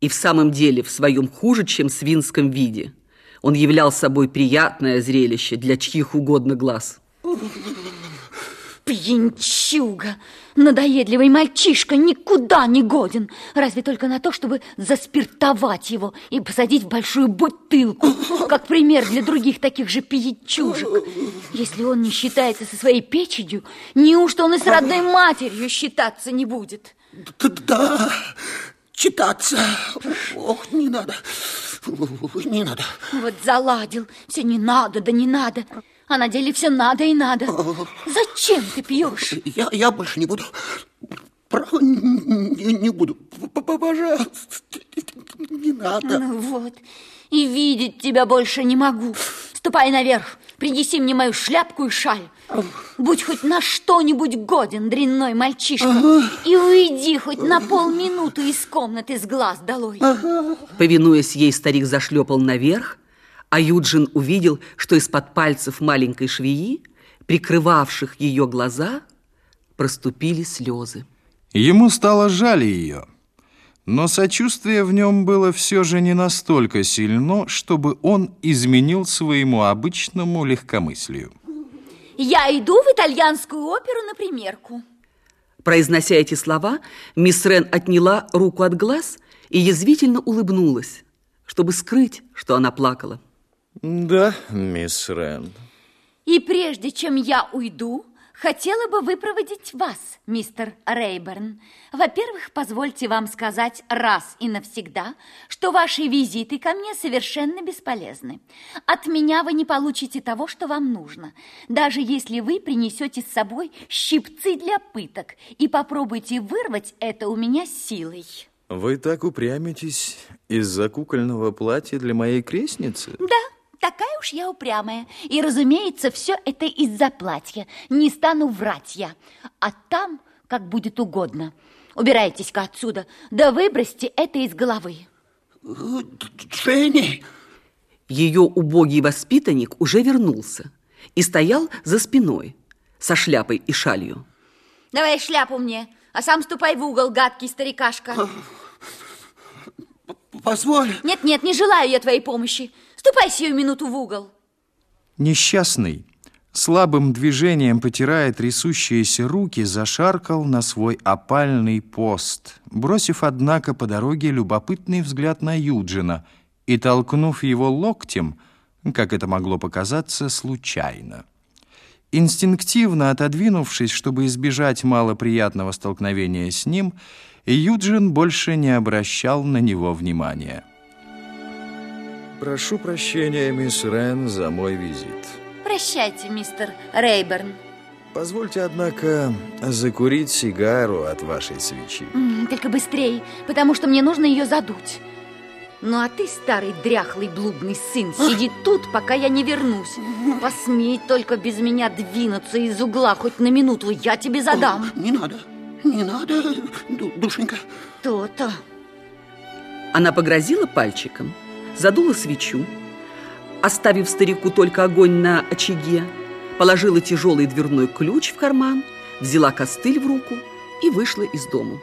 И в самом деле в своем хуже, чем свинском виде. Он являл собой приятное зрелище для чьих угодно глаз. Пьянчуга, надоедливый мальчишка, никуда не годен. Разве только на то, чтобы заспиртовать его и посадить в большую бутылку, как пример для других таких же пьянчужек. Если он не считается со своей печенью, неужто он и с родной матерью считаться не будет? Да, читаться. Ох, не надо, не надо. Вот заладил, все не надо, да не надо. А на деле все надо и надо. Зачем ты пьешь? Я, я больше не буду. Право, не, не буду. Пожалуйста, не надо. Ну вот, и видеть тебя больше не могу. Ступай наверх, принеси мне мою шляпку и шаль. Будь хоть на что-нибудь годен, дрянной мальчишка, ага. и уйди хоть на полминуты из комнаты с глаз долой. Ага. Повинуясь ей, старик зашлепал наверх, а Юджин увидел, что из-под пальцев маленькой швеи, прикрывавших ее глаза, проступили слезы. Ему стало жаль ее, но сочувствие в нем было все же не настолько сильно, чтобы он изменил своему обычному легкомыслию. Я иду в итальянскую оперу на примерку. Произнося эти слова, мисс Рен отняла руку от глаз и язвительно улыбнулась, чтобы скрыть, что она плакала. Да, мисс Рен. И прежде чем я уйду, хотела бы выпроводить вас, мистер Рейберн. Во-первых, позвольте вам сказать раз и навсегда, что ваши визиты ко мне совершенно бесполезны. От меня вы не получите того, что вам нужно, даже если вы принесете с собой щипцы для пыток и попробуйте вырвать это у меня силой. Вы так упрямитесь из-за кукольного платья для моей крестницы? Да. Такая уж я упрямая. И, разумеется, все это из-за платья. Не стану врать я. А там, как будет угодно. Убирайтесь-ка отсюда, да выбросьте это из головы. Дженни! Ее убогий воспитанник уже вернулся и стоял за спиной со шляпой и шалью. Давай шляпу мне, а сам ступай в угол, гадкий старикашка. Позволь. Нет-нет, не желаю я твоей помощи. Ступай сию минуту в угол. Несчастный, слабым движением потирая трясущиеся руки, зашаркал на свой опальный пост, бросив, однако, по дороге любопытный взгляд на Юджина и толкнув его локтем, как это могло показаться, случайно. Инстинктивно отодвинувшись, чтобы избежать малоприятного столкновения с ним, Юджин больше не обращал на него внимания. Прошу прощения, мисс Рен, за мой визит. Прощайте, мистер Рейберн. Позвольте, однако, закурить сигару от вашей свечи. Только быстрее, потому что мне нужно ее задуть. Ну, а ты, старый дряхлый блудный сын, сиди тут, пока я не вернусь. Посмей только без меня двинуться из угла хоть на минуту, я тебе задам. О, не надо, не надо, душенька. То-то. Она погрозила пальчиком задула свечу, оставив старику только огонь на очаге, положила тяжелый дверной ключ в карман, взяла костыль в руку и вышла из дому.